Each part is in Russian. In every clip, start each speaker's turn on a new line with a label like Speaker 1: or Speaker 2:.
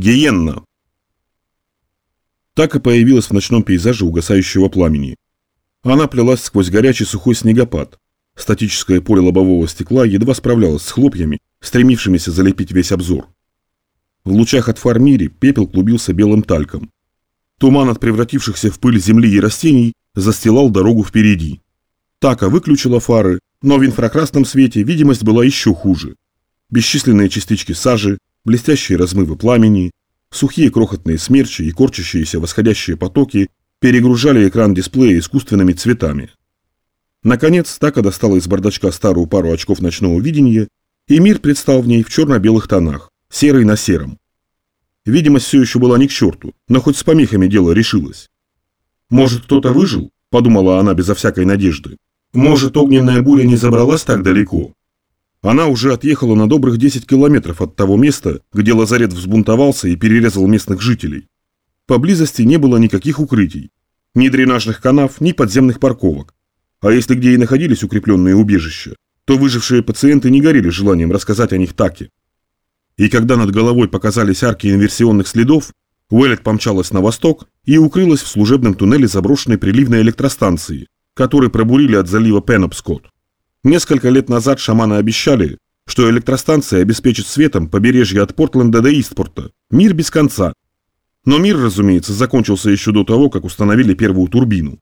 Speaker 1: Гиенна. Так и появилась в ночном пейзаже угасающего пламени. Она плелась сквозь горячий сухой снегопад. Статическое поле лобового стекла едва справлялось с хлопьями, стремившимися залепить весь обзор. В лучах от фар мире пепел клубился белым тальком. Туман от превратившихся в пыль земли и растений застилал дорогу впереди. Така выключила фары, но в инфракрасном свете видимость была еще хуже. Бесчисленные частички сажи, блестящие размывы пламени, сухие крохотные смерчи и корчащиеся восходящие потоки перегружали экран дисплея искусственными цветами. Наконец, Така достала из бардачка старую пару очков ночного видения, и мир предстал в ней в черно-белых тонах, серый на сером. Видимость все еще была не к черту, но хоть с помехами дело решилось. «Может, кто-то выжил?» – подумала она безо всякой надежды. «Может, огненная буря не забралась так далеко?» Она уже отъехала на добрых 10 километров от того места, где лазарет взбунтовался и перерезал местных жителей. Поблизости не было никаких укрытий. Ни дренажных канав, ни подземных парковок. А если где и находились укрепленные убежища, то выжившие пациенты не горели желанием рассказать о них таки. И когда над головой показались арки инверсионных следов, Уэллет помчалась на восток и укрылась в служебном туннеле заброшенной приливной электростанции, который пробурили от залива Пенопскот. Несколько лет назад шаманы обещали, что электростанция обеспечит светом побережье от Портленда до Истпорта. Мир без конца. Но мир, разумеется, закончился еще до того, как установили первую турбину.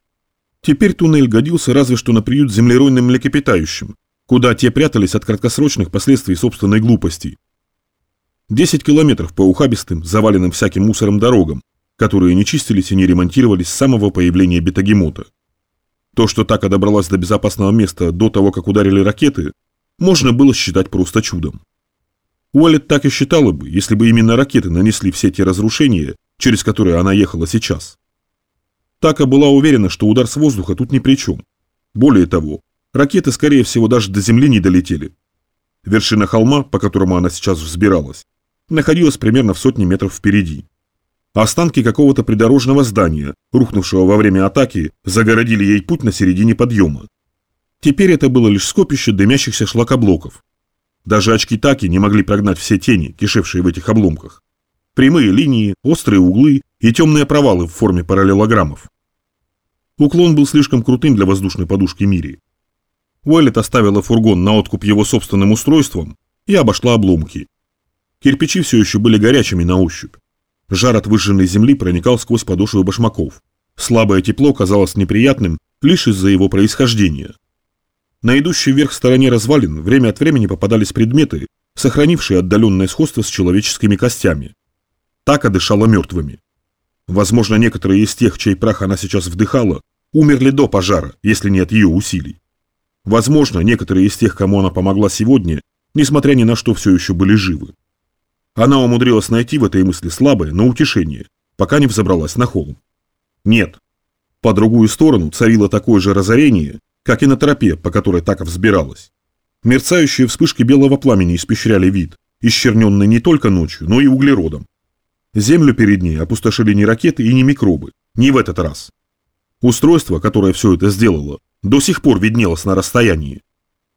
Speaker 1: Теперь туннель годился разве что на приют землеройным млекопитающим, куда те прятались от краткосрочных последствий собственной глупости. 10 километров по ухабистым, заваленным всяким мусором дорогам, которые не чистились и не ремонтировались с самого появления бетагемота. То, что Така добралась до безопасного места до того, как ударили ракеты, можно было считать просто чудом. Уоллет так и считала бы, если бы именно ракеты нанесли все те разрушения, через которые она ехала сейчас. Така была уверена, что удар с воздуха тут ни при чем. Более того, ракеты, скорее всего, даже до земли не долетели. Вершина холма, по которому она сейчас взбиралась, находилась примерно в сотне метров впереди. Останки какого-то придорожного здания, рухнувшего во время атаки, загородили ей путь на середине подъема. Теперь это было лишь скопище дымящихся шлакоблоков. Даже очки Таки не могли прогнать все тени, кишевшие в этих обломках. Прямые линии, острые углы и темные провалы в форме параллелограммов. Уклон был слишком крутым для воздушной подушки Мири. Уэллет оставила фургон на откуп его собственным устройством и обошла обломки. Кирпичи все еще были горячими на ощупь. Жар от выжженной земли проникал сквозь подошвы башмаков. Слабое тепло казалось неприятным лишь из-за его происхождения. На идущей вверх стороне развалин время от времени попадались предметы, сохранившие отдаленное сходство с человеческими костями. Така дышала мертвыми. Возможно, некоторые из тех, чей прах она сейчас вдыхала, умерли до пожара, если не от ее усилий. Возможно, некоторые из тех, кому она помогла сегодня, несмотря ни на что, все еще были живы. Она умудрилась найти в этой мысли слабое, но утешение, пока не взобралась на холм. Нет. По другую сторону царило такое же разорение, как и на тропе, по которой так взбиралась. Мерцающие вспышки белого пламени испещряли вид, исчерненный не только ночью, но и углеродом. Землю перед ней опустошили не ракеты и не микробы, не в этот раз. Устройство, которое все это сделало, до сих пор виднелось на расстоянии.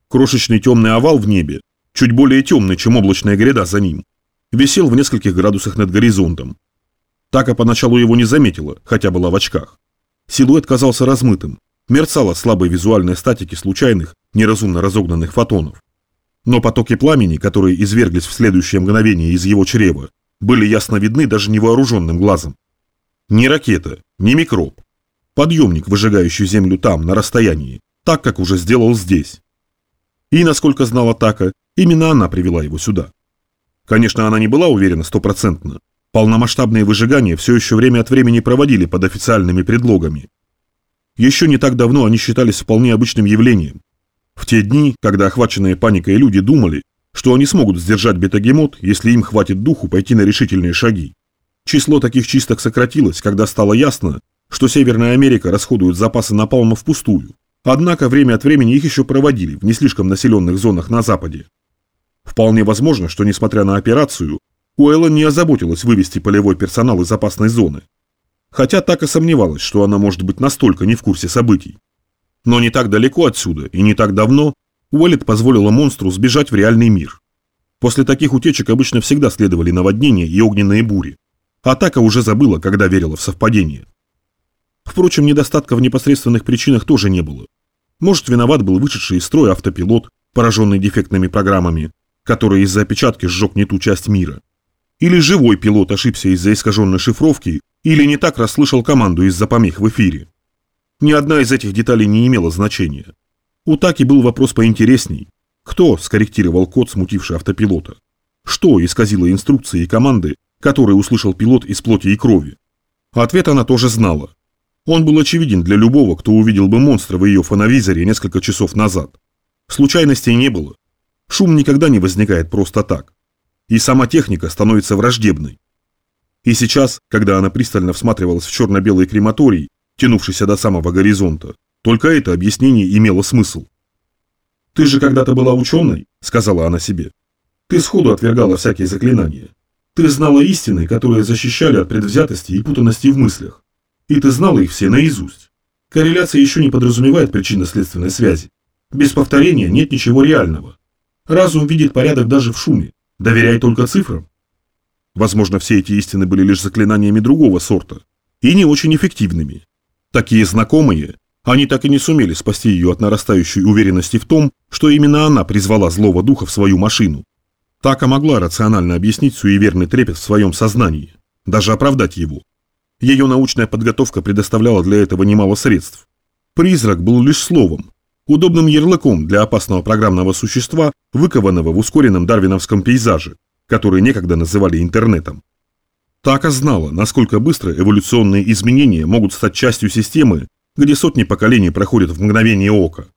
Speaker 1: Крошечный темный овал в небе, чуть более темный, чем облачная гряда за ним, висел в нескольких градусах над горизонтом. Така поначалу его не заметила, хотя была в очках. Силуэт казался размытым, мерцала слабой визуальной статики случайных, неразумно разогнанных фотонов. Но потоки пламени, которые изверглись в следующее мгновение из его чрева, были ясно видны даже невооруженным глазом. Ни ракета, ни микроб. Подъемник, выжигающий землю там, на расстоянии, так, как уже сделал здесь. И, насколько знала Така, именно она привела его сюда. Конечно, она не была уверена стопроцентно. Полномасштабные выжигания все еще время от времени проводили под официальными предлогами. Еще не так давно они считались вполне обычным явлением. В те дни, когда охваченные паникой люди думали, что они смогут сдержать бетагемот, если им хватит духу пойти на решительные шаги. Число таких чисток сократилось, когда стало ясно, что Северная Америка расходует запасы напалма впустую. Однако время от времени их еще проводили в не слишком населенных зонах на Западе. Вполне возможно, что несмотря на операцию, Уэлла не озаботилась вывести полевой персонал из опасной зоны. Хотя так и сомневалась, что она может быть настолько не в курсе событий. Но не так далеко отсюда и не так давно Уэллет позволила монстру сбежать в реальный мир. После таких утечек обычно всегда следовали наводнения и огненные бури. Атака уже забыла, когда верила в совпадение. Впрочем, недостатка в непосредственных причинах тоже не было. Может, виноват был вышедший из строя автопилот, пораженный дефектными программами, который из-за опечатки сжег не ту часть мира. Или живой пилот ошибся из-за искаженной шифровки, или не так расслышал команду из-за помех в эфире. Ни одна из этих деталей не имела значения. У Таки был вопрос поинтересней. Кто скорректировал код, смутивший автопилота? Что исказило инструкции и команды, которые услышал пилот из плоти и крови? Ответ она тоже знала. Он был очевиден для любого, кто увидел бы монстра в ее фоновизоре несколько часов назад. Случайностей не было. Шум никогда не возникает просто так. И сама техника становится враждебной. И сейчас, когда она пристально всматривалась в черно-белый крематорий, тянувшийся до самого горизонта, только это объяснение имело смысл. «Ты же когда-то была ученой», — сказала она себе. «Ты сходу отвергала всякие заклинания. Ты знала истины, которые защищали от предвзятости и путанности в мыслях. И ты знала их все наизусть. Корреляция еще не подразумевает причинно-следственной связи. Без повторения нет ничего реального. Разум видит порядок даже в шуме. Доверяй только цифрам. Возможно, все эти истины были лишь заклинаниями другого сорта. И не очень эффективными. Такие знакомые, они так и не сумели спасти ее от нарастающей уверенности в том, что именно она призвала злого духа в свою машину. Така могла рационально объяснить суеверный трепет в своем сознании, даже оправдать его. Ее научная подготовка предоставляла для этого немало средств. Призрак был лишь словом, удобным ярлыком для опасного программного существа, выкованного в ускоренном дарвиновском пейзаже, который некогда называли интернетом. Така знала, насколько быстро эволюционные изменения могут стать частью системы, где сотни поколений проходят в мгновение ока.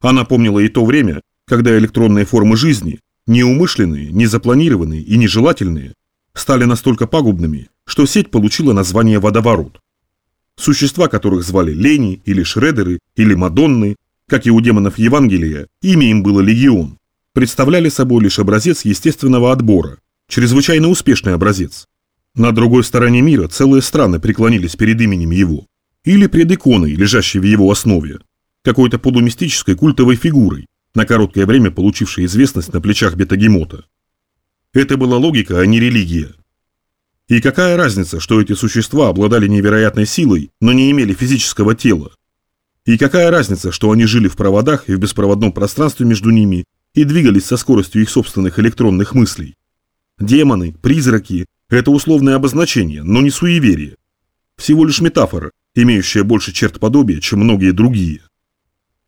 Speaker 1: Она помнила и то время, когда электронные формы жизни, неумышленные, незапланированные и нежелательные, стали настолько пагубными, что сеть получила название «водоворот». Существа, которых звали Лени или Шредеры или Мадонны, как и у демонов Евангелия, имя им было Легион, представляли собой лишь образец естественного отбора, чрезвычайно успешный образец. На другой стороне мира целые страны преклонились перед именем его или пред иконой, лежащей в его основе, какой-то полумистической культовой фигурой, на короткое время получившей известность на плечах Бетагемота. Это была логика, а не религия. И какая разница, что эти существа обладали невероятной силой, но не имели физического тела? И какая разница, что они жили в проводах и в беспроводном пространстве между ними и двигались со скоростью их собственных электронных мыслей? Демоны, призраки – это условное обозначение, но не суеверие. Всего лишь метафора, имеющая больше черт подобия, чем многие другие.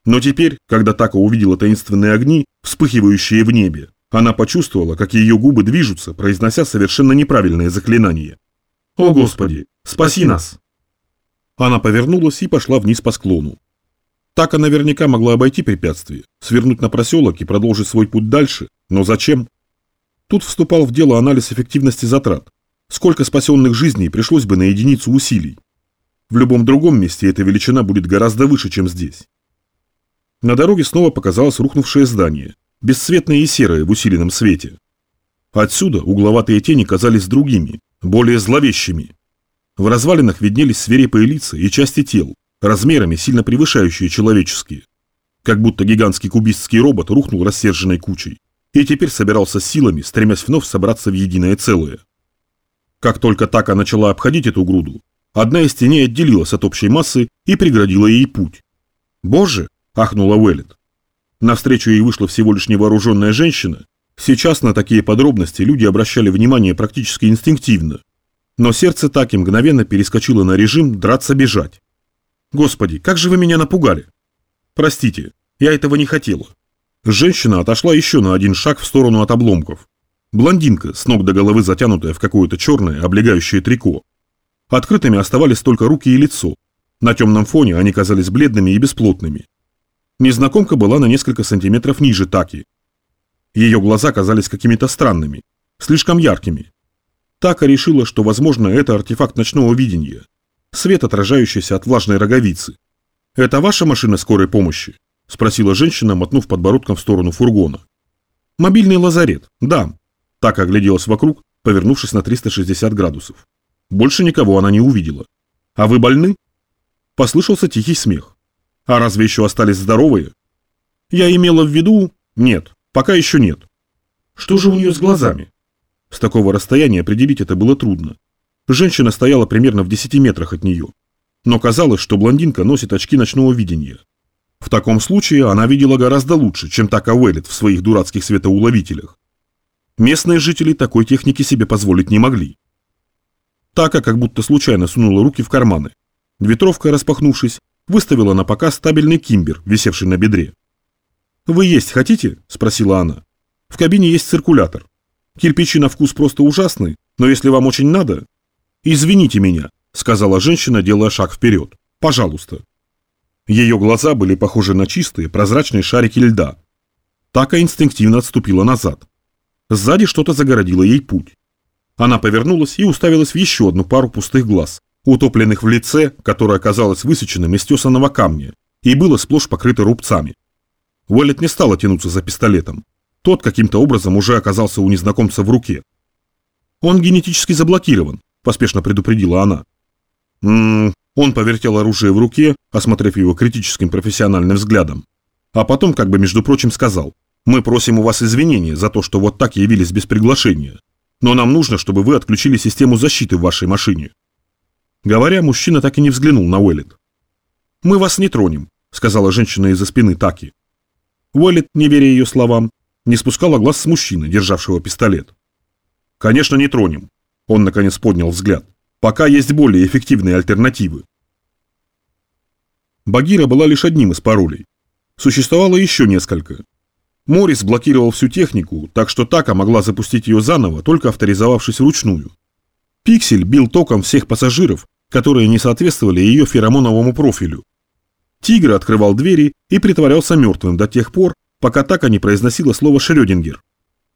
Speaker 1: Но теперь, когда Така увидела таинственные огни, вспыхивающие в небе, она почувствовала, как ее губы движутся, произнося совершенно неправильные заклинания. «О Господи, спаси нас!» Она повернулась и пошла вниз по склону. Така наверняка могла обойти препятствие, свернуть на проселок и продолжить свой путь дальше, но зачем? Тут вступал в дело анализ эффективности затрат. Сколько спасенных жизней пришлось бы на единицу усилий? В любом другом месте эта величина будет гораздо выше, чем здесь. На дороге снова показалось рухнувшее здание, бесцветное и серое в усиленном свете. Отсюда угловатые тени казались другими, более зловещими. В развалинах виднелись свирепые лица и части тел, размерами сильно превышающие человеческие. Как будто гигантский кубистский робот рухнул рассерженной кучей и теперь собирался силами, стремясь вновь собраться в единое целое. Как только Така начала обходить эту груду, Одна из теней отделилась от общей массы и преградила ей путь. «Боже!» – ахнула Уэллет. Навстречу ей вышла всего лишь невооруженная женщина. Сейчас на такие подробности люди обращали внимание практически инстинктивно. Но сердце так мгновенно перескочило на режим «драться-бежать». «Господи, как же вы меня напугали!» «Простите, я этого не хотела». Женщина отошла еще на один шаг в сторону от обломков. Блондинка, с ног до головы затянутая в какое-то черное, облегающее трико. Открытыми оставались только руки и лицо. На темном фоне они казались бледными и бесплотными. Незнакомка была на несколько сантиметров ниже Таки. Ее глаза казались какими-то странными, слишком яркими. Така решила, что, возможно, это артефакт ночного видения. Свет, отражающийся от влажной роговицы. «Это ваша машина скорой помощи?» – спросила женщина, мотнув подбородком в сторону фургона. «Мобильный лазарет, да». Так огляделась вокруг, повернувшись на 360 градусов. Больше никого она не увидела. «А вы больны?» Послышался тихий смех. «А разве еще остались здоровые?» «Я имела в виду...» «Нет, пока еще нет». Что же у нее с глазами? С такого расстояния определить это было трудно. Женщина стояла примерно в 10 метрах от нее. Но казалось, что блондинка носит очки ночного видения. В таком случае она видела гораздо лучше, чем Така Уэллет в своих дурацких светоуловителях. Местные жители такой техники себе позволить не могли. Така как будто случайно сунула руки в карманы. Ветровка, распахнувшись, выставила на показ стабильный кимбер, висевший на бедре. «Вы есть хотите?» – спросила она. «В кабине есть циркулятор. Кирпичи на вкус просто ужасны, но если вам очень надо...» «Извините меня», – сказала женщина, делая шаг вперед. «Пожалуйста». Ее глаза были похожи на чистые, прозрачные шарики льда. Така инстинктивно отступила назад. Сзади что-то загородило ей путь. Она повернулась и уставилась в еще одну пару пустых глаз, утопленных в лице, которое оказалось высеченным из тесаного камня и было сплошь покрыто рубцами. Уоллет не стала тянуться за пистолетом. Тот каким-то образом уже оказался у незнакомца в руке. «Он генетически заблокирован», – поспешно предупредила она. «Ммм...» Он повертел оружие в руке, осмотрев его критическим профессиональным взглядом. А потом, как бы между прочим, сказал, «Мы просим у вас извинения за то, что вот так явились без приглашения. Но нам нужно, чтобы вы отключили систему защиты в вашей машине». Говоря, мужчина так и не взглянул на Уэллет. «Мы вас не тронем», — сказала женщина из-за спины Таки. Уэллет, не веря ее словам, не спускала глаз с мужчины, державшего пистолет. «Конечно, не тронем», — он наконец поднял взгляд. «Пока есть более эффективные альтернативы». Багира была лишь одним из паролей. Существовало еще несколько. Моррис блокировал всю технику, так что Така могла запустить ее заново, только авторизовавшись вручную. Пиксель бил током всех пассажиров, которые не соответствовали ее феромоновому профилю. Тигр открывал двери и притворялся мертвым до тех пор, пока Така не произносила слово «Шрёдингер».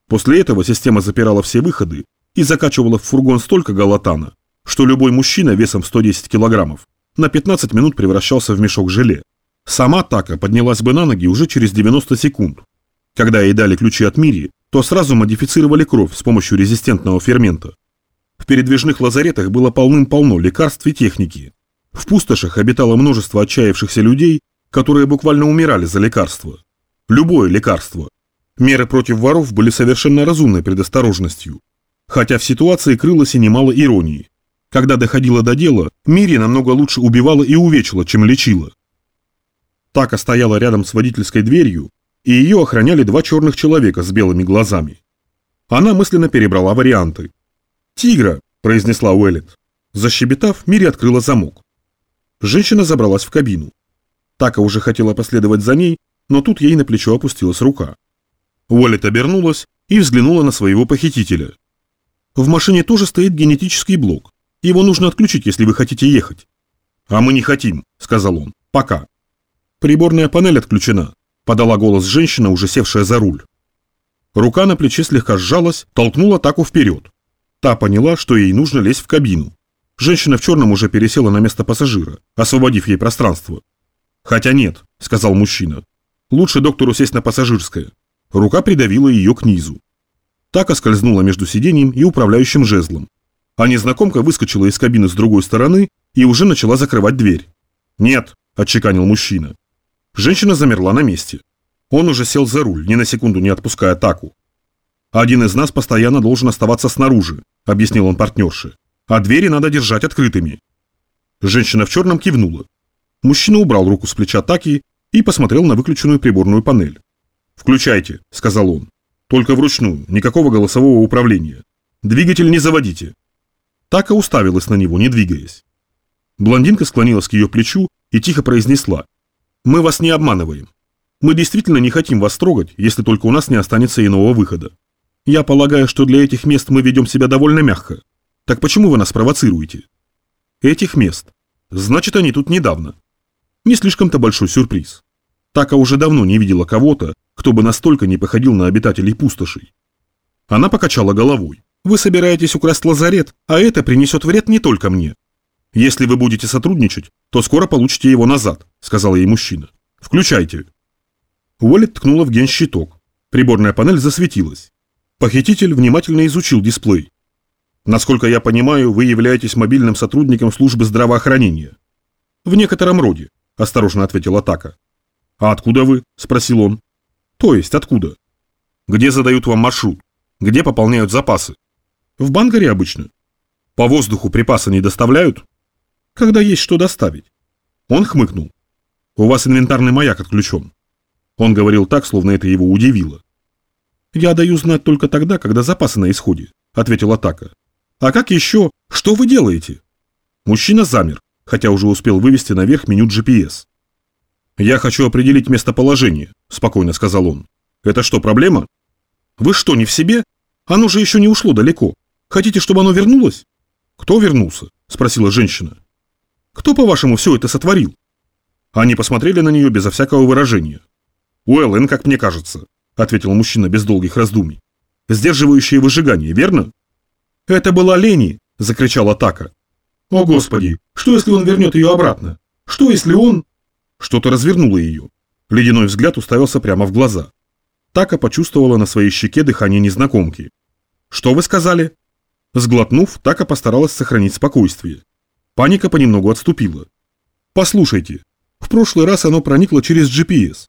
Speaker 1: После этого система запирала все выходы и закачивала в фургон столько галатана, что любой мужчина весом 110 килограммов на 15 минут превращался в мешок желе. Сама Така поднялась бы на ноги уже через 90 секунд. Когда ей дали ключи от Мири, то сразу модифицировали кровь с помощью резистентного фермента. В передвижных лазаретах было полным-полно лекарств и техники. В пустошах обитало множество отчаявшихся людей, которые буквально умирали за лекарство. Любое лекарство. Меры против воров были совершенно разумной предосторожностью. Хотя в ситуации крылось и немало иронии. Когда доходило до дела, Мири намного лучше убивала и увечила, чем лечила. Така стояла рядом с водительской дверью, и ее охраняли два черных человека с белыми глазами. Она мысленно перебрала варианты. «Тигра!» – произнесла Уэллет. Защебетав, Мири открыла замок. Женщина забралась в кабину. Така уже хотела последовать за ней, но тут ей на плечо опустилась рука. Уоллет обернулась и взглянула на своего похитителя. В машине тоже стоит генетический блок. Его нужно отключить, если вы хотите ехать. А мы не хотим, сказал он. Пока. Приборная панель отключена, подала голос женщина, уже севшая за руль. Рука на плече слегка сжалась, толкнула Таку вперед. Та поняла, что ей нужно лезть в кабину. Женщина в черном уже пересела на место пассажира, освободив ей пространство. «Хотя нет», — сказал мужчина. «Лучше доктору сесть на пассажирское». Рука придавила ее к низу. Така скользнула между сиденьем и управляющим жезлом а незнакомка выскочила из кабины с другой стороны и уже начала закрывать дверь. «Нет», – отчеканил мужчина. Женщина замерла на месте. Он уже сел за руль, ни на секунду не отпуская атаку. «Один из нас постоянно должен оставаться снаружи», – объяснил он партнерше. «А двери надо держать открытыми». Женщина в черном кивнула. Мужчина убрал руку с плеча Таки и посмотрел на выключенную приборную панель. «Включайте», – сказал он. «Только вручную, никакого голосового управления. Двигатель не заводите». Так и уставилась на него, не двигаясь. Блондинка склонилась к ее плечу и тихо произнесла. «Мы вас не обманываем. Мы действительно не хотим вас трогать, если только у нас не останется иного выхода. Я полагаю, что для этих мест мы ведем себя довольно мягко. Так почему вы нас провоцируете?» «Этих мест. Значит, они тут недавно. Не слишком-то большой сюрприз. Така уже давно не видела кого-то, кто бы настолько не походил на обитателей пустошей. Она покачала головой. Вы собираетесь украсть лазарет, а это принесет вред не только мне. Если вы будете сотрудничать, то скоро получите его назад, сказал ей мужчина. Включайте. Уоллет ткнула в генщиток. Приборная панель засветилась. Похититель внимательно изучил дисплей. Насколько я понимаю, вы являетесь мобильным сотрудником службы здравоохранения. В некотором роде, осторожно ответила Така. А откуда вы? спросил он. То есть откуда? Где задают вам маршрут? Где пополняют запасы? В бангаре обычно. По воздуху припасы не доставляют? Когда есть что доставить. Он хмыкнул. У вас инвентарный маяк отключен. Он говорил так, словно это его удивило. Я даю знать только тогда, когда запасы на исходе, ответил Атака. А как еще? Что вы делаете? Мужчина замер, хотя уже успел вывести наверх меню GPS. «Я хочу определить местоположение», – спокойно сказал он. «Это что, проблема?» «Вы что, не в себе? Оно же еще не ушло далеко. Хотите, чтобы оно вернулось?» «Кто вернулся?» – спросила женщина. «Кто, по-вашему, все это сотворил?» Они посмотрели на нее безо всякого выражения. «Уэллен, как мне кажется», – ответил мужчина без долгих раздумий. «Сдерживающее выжигание, верно?» «Это была Лени!» – закричала Така. «О, Господи! Что, если он вернет ее обратно? Что, если он...» Что-то развернуло ее. Ледяной взгляд уставился прямо в глаза. Така почувствовала на своей щеке дыхание незнакомки. «Что вы сказали?» Сглотнув, Така постаралась сохранить спокойствие. Паника понемногу отступила. «Послушайте, в прошлый раз оно проникло через GPS.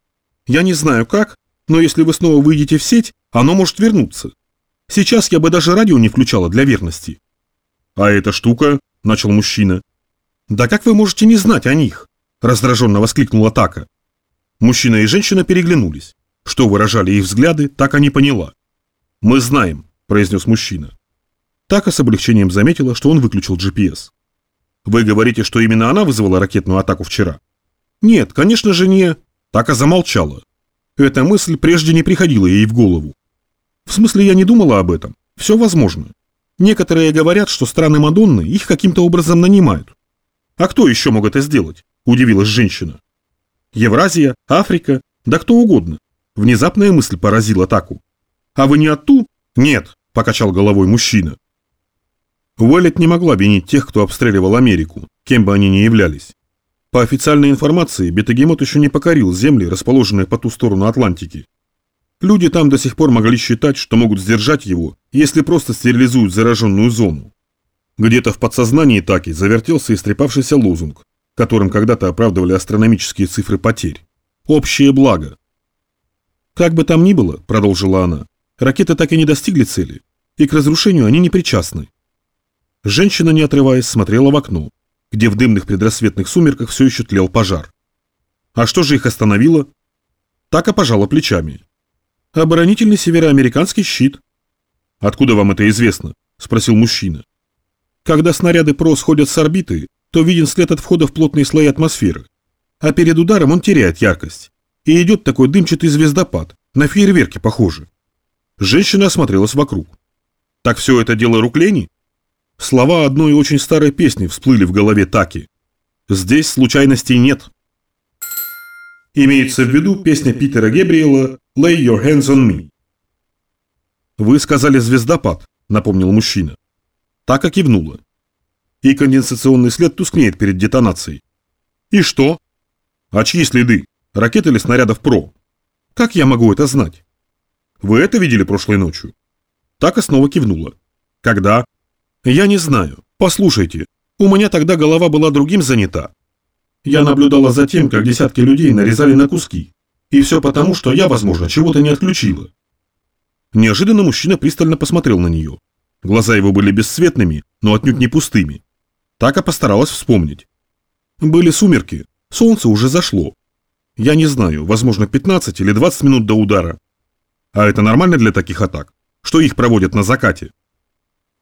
Speaker 1: Я не знаю как, но если вы снова выйдете в сеть, оно может вернуться. Сейчас я бы даже радио не включала для верности». «А эта штука?» – начал мужчина. «Да как вы можете не знать о них?» – раздраженно воскликнула Така. Мужчина и женщина переглянулись. Что выражали их взгляды, так и поняла. «Мы знаем», – произнес мужчина. Така с облегчением заметила, что он выключил GPS. «Вы говорите, что именно она вызвала ракетную атаку вчера?» «Нет, конечно же не...» Така замолчала. Эта мысль прежде не приходила ей в голову. В смысле, я не думала об этом. Все возможно. Некоторые говорят, что страны Мадонны их каким-то образом нанимают. А кто еще мог это сделать? Удивилась женщина. Евразия, Африка, да кто угодно. Внезапная мысль поразила Таку. А вы не отту? Нет, покачал головой мужчина. Уэллет не могла винить тех, кто обстреливал Америку, кем бы они ни являлись. По официальной информации, Бетагемот еще не покорил земли, расположенные по ту сторону Атлантики. Люди там до сих пор могли считать, что могут сдержать его, если просто стерилизуют зараженную зону. Где-то в подсознании Таки завертелся истрепавшийся лозунг, которым когда-то оправдывали астрономические цифры потерь. «Общее благо». «Как бы там ни было», – продолжила она, – «ракеты так и не достигли цели, и к разрушению они не причастны». Женщина, не отрываясь, смотрела в окно, где в дымных предрассветных сумерках все еще тлел пожар. А что же их остановило? Така пожала плечами. Оборонительный североамериканский щит. Откуда вам это известно? Спросил мужчина. Когда снаряды ПРО сходят с орбиты, то виден след от входа в плотные слои атмосферы. А перед ударом он теряет яркость. И идет такой дымчатый звездопад, на фейерверке похоже. Женщина осмотрелась вокруг. Так все это дело рук лени? Слова одной очень старой песни всплыли в голове Таки. Здесь случайностей нет. Имеется в виду песня Питера Гебриэла «Lay your hands on me». «Вы сказали звездопад», — напомнил мужчина. Така кивнула. И конденсационный след тускнеет перед детонацией. И что? А чьи следы? Ракеты или снарядов ПРО? Как я могу это знать? Вы это видели прошлой ночью? Така снова кивнула. Когда? Я не знаю. Послушайте, у меня тогда голова была другим занята. Я наблюдала за тем, как десятки людей нарезали на куски. И все потому, что я, возможно, чего-то не отключила. Неожиданно мужчина пристально посмотрел на нее. Глаза его были бесцветными, но отнюдь не пустыми. Така постаралась вспомнить. Были сумерки, солнце уже зашло. Я не знаю, возможно, 15 или 20 минут до удара. А это нормально для таких атак? Что их проводят на закате?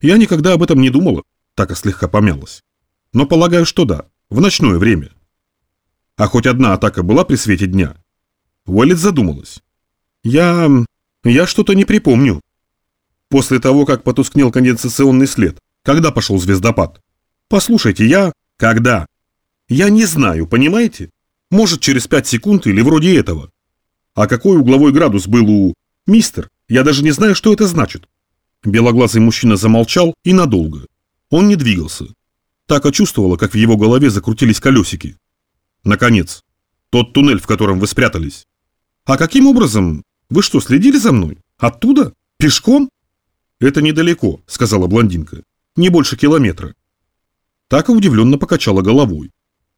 Speaker 1: Я никогда об этом не думала, так и слегка помялась. Но полагаю, что да, в ночное время. А хоть одна атака была при свете дня? Уэллет задумалась. Я... я что-то не припомню. После того, как потускнел конденсационный след, когда пошел звездопад? Послушайте, я... Когда? Я не знаю, понимаете? Может, через пять секунд или вроде этого. А какой угловой градус был у... Мистер, я даже не знаю, что это значит. Белоглазый мужчина замолчал и надолго. Он не двигался. Так чувствовала, как в его голове закрутились колесики. Наконец. Тот туннель, в котором вы спрятались. А каким образом? Вы что, следили за мной? Оттуда? Пешком? Это недалеко, сказала блондинка. Не больше километра. Така удивленно покачала головой.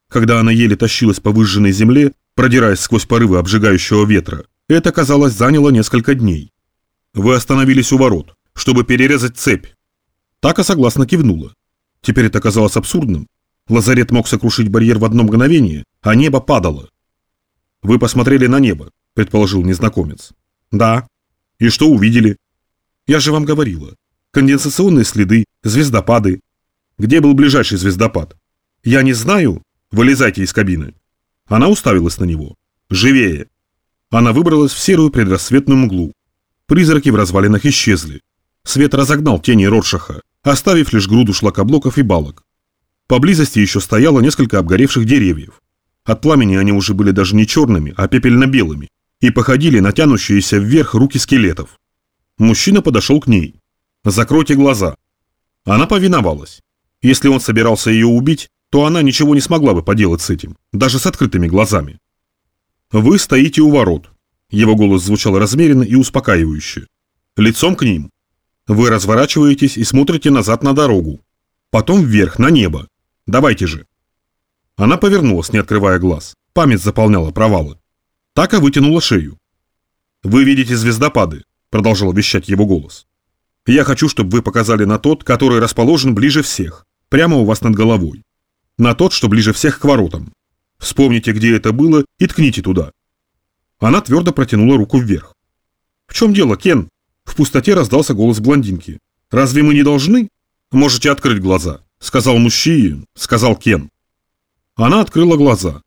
Speaker 1: Когда она еле тащилась по выжженной земле, продираясь сквозь порывы обжигающего ветра, это, казалось, заняло несколько дней. Вы остановились у ворот, чтобы перерезать цепь. Така согласно кивнула. Теперь это казалось абсурдным. Лазарет мог сокрушить барьер в одно мгновение, а небо падало. «Вы посмотрели на небо», — предположил незнакомец. «Да». «И что увидели?» «Я же вам говорила. Конденсационные следы, звездопады. Где был ближайший звездопад?» «Я не знаю. Вылезайте из кабины». Она уставилась на него. «Живее!» Она выбралась в серую предрассветную мглу. Призраки в развалинах исчезли. Свет разогнал тени Роршаха, оставив лишь груду шлакоблоков и балок. Поблизости еще стояло несколько обгоревших деревьев. От пламени они уже были даже не черными, а пепельно-белыми, и походили на тянущиеся вверх руки скелетов. Мужчина подошел к ней. «Закройте глаза». Она повиновалась. Если он собирался ее убить, то она ничего не смогла бы поделать с этим, даже с открытыми глазами. «Вы стоите у ворот». Его голос звучал размеренно и успокаивающе. «Лицом к ним. Вы разворачиваетесь и смотрите назад на дорогу. Потом вверх, на небо. Давайте же». Она повернулась, не открывая глаз. Память заполняла провалы. Така вытянула шею. «Вы видите звездопады», — продолжал вещать его голос. «Я хочу, чтобы вы показали на тот, который расположен ближе всех, прямо у вас над головой. На тот, что ближе всех к воротам. Вспомните, где это было, и ткните туда». Она твердо протянула руку вверх. «В чем дело, Кен?» В пустоте раздался голос блондинки. «Разве мы не должны?» «Можете открыть глаза», — сказал мужчина, сказал Кен. Она открыла глаза.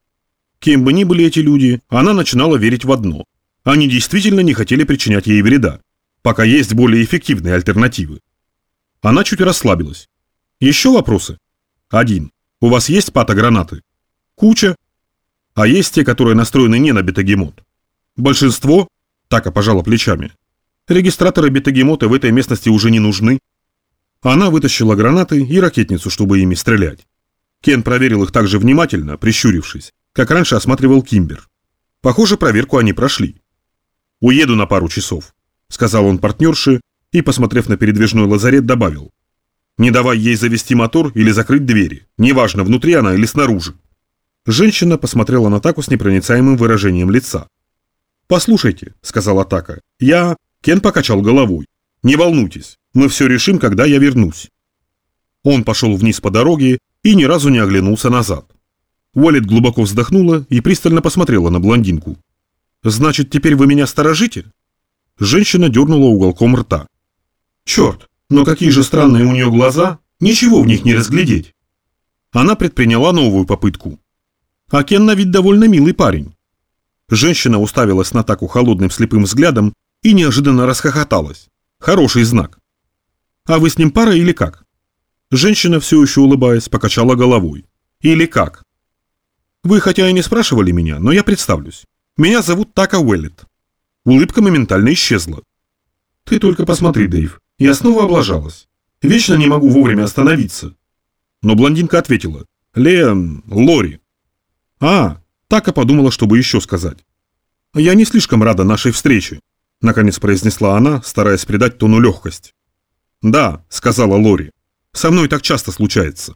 Speaker 1: Кем бы ни были эти люди, она начинала верить в одно. Они действительно не хотели причинять ей вреда, пока есть более эффективные альтернативы. Она чуть расслабилась. Еще вопросы? Один. У вас есть патогранаты? Куча. А есть те, которые настроены не на бетагемот? Большинство? Так пожала плечами. Регистраторы бетагемота в этой местности уже не нужны. Она вытащила гранаты и ракетницу, чтобы ими стрелять. Кен проверил их так же внимательно, прищурившись, как раньше осматривал Кимбер. Похоже, проверку они прошли. «Уеду на пару часов», — сказал он партнерше и, посмотрев на передвижной лазарет, добавил. «Не давай ей завести мотор или закрыть двери, неважно, внутри она или снаружи». Женщина посмотрела на Таку с непроницаемым выражением лица. «Послушайте», — сказала Така, — «я...» Кен покачал головой. «Не волнуйтесь, мы все решим, когда я вернусь». Он пошел вниз по дороге и ни разу не оглянулся назад. Уоллет глубоко вздохнула и пристально посмотрела на блондинку. «Значит, теперь вы меня сторожите?» Женщина дернула уголком рта. «Черт, но какие же странные у нее глаза! Ничего в них не разглядеть!» Она предприняла новую попытку. А Кен на вид довольно милый парень. Женщина уставилась на таку холодным слепым взглядом и неожиданно расхохоталась. Хороший знак. «А вы с ним пара или как?» Женщина, все еще улыбаясь, покачала головой. «Или как?» «Вы хотя и не спрашивали меня, но я представлюсь. Меня зовут Така Уэллет». Улыбка моментально исчезла. «Ты только посмотри, Дэйв. Я снова облажалась. Вечно не могу вовремя остановиться». Но блондинка ответила. «Ле... Лори». «А, Така подумала, чтобы еще сказать. «Я не слишком рада нашей встрече», — наконец произнесла она, стараясь придать тону легкость. «Да», — сказала Лори. Со мной так часто случается.